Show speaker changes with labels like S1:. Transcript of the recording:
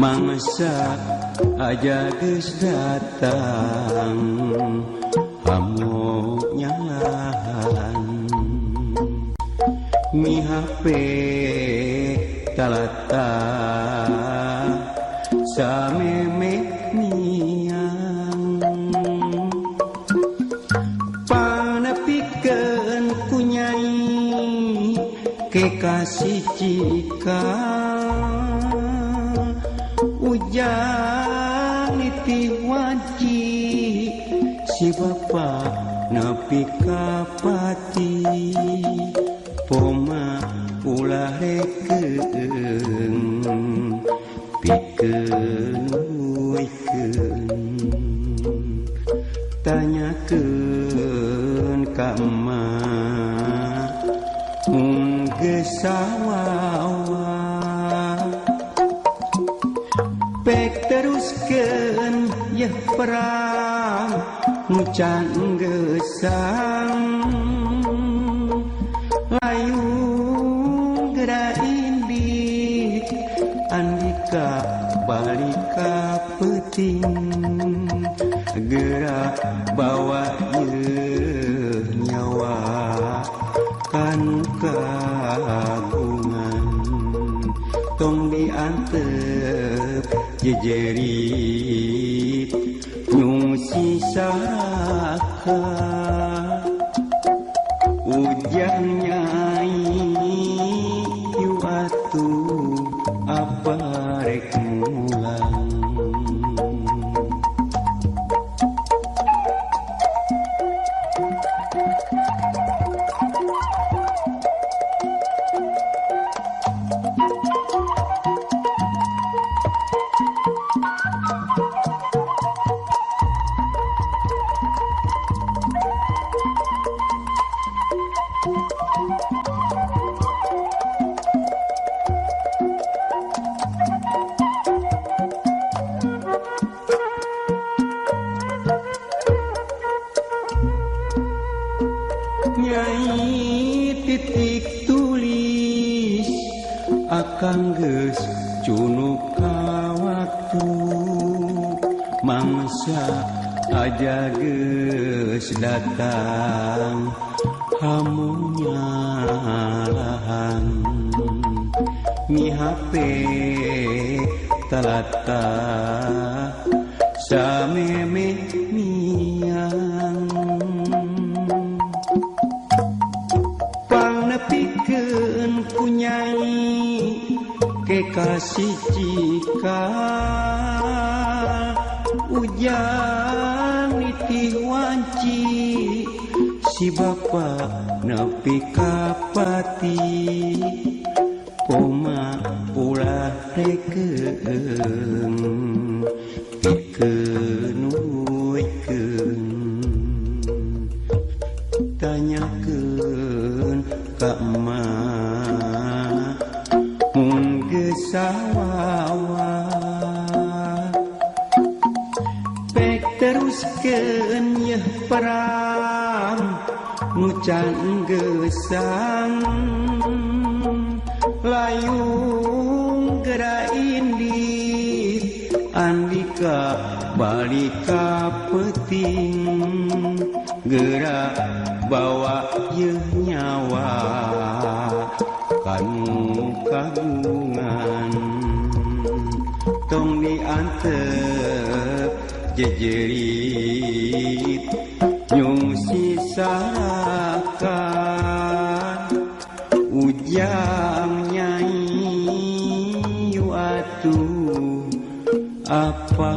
S1: mangsa aja geus datang hamu nyalahan mi HP talata sameme niang. Panepikeun ku nyai kekasih cika Jati waji si Bapa napi kapati. Poma ulah rekeung pikeun tanyakeun ka emak geus bek terusken ye perang mucang gesang. Layu gerain bit andika balika peting. Gerak bawa ye nyawa kan kagungan tong diantep jejerit nyusi saraka. Hujannya Akang geus cunuk ka waktu. Mangsa aja geus datang hamunya lahan. Mi HP talata sameme piken kunyai kekasih jika hujan niti wanci si bapak nepi kapati. Koma pula rekeun pikeun Kakma munggesawa Pek teruskeun yeuh perang Nucan gesang Layung gerak indi Andika balik peting gerak bawa ye nyawa. kanu kagungan tong diantep jejerit nyungsi sarakan ujang nyai yu atuh apa